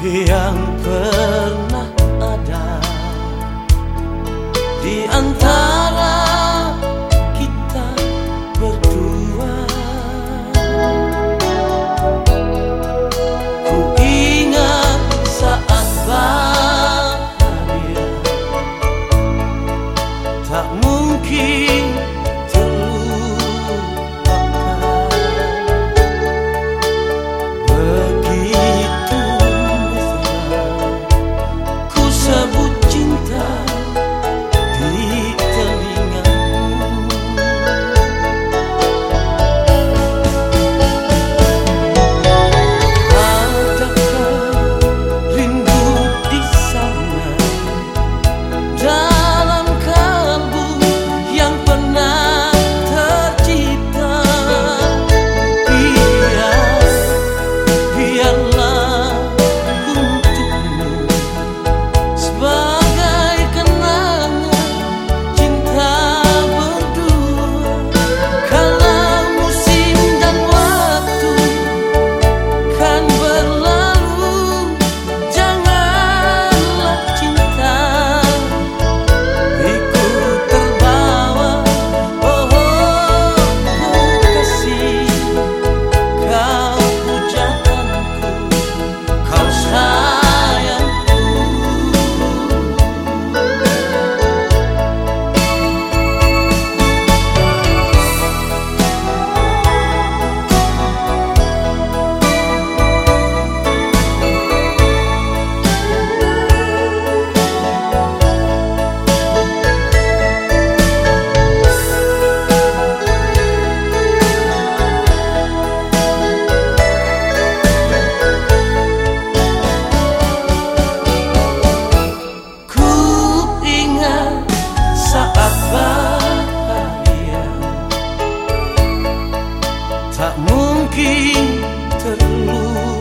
yang perlu terluka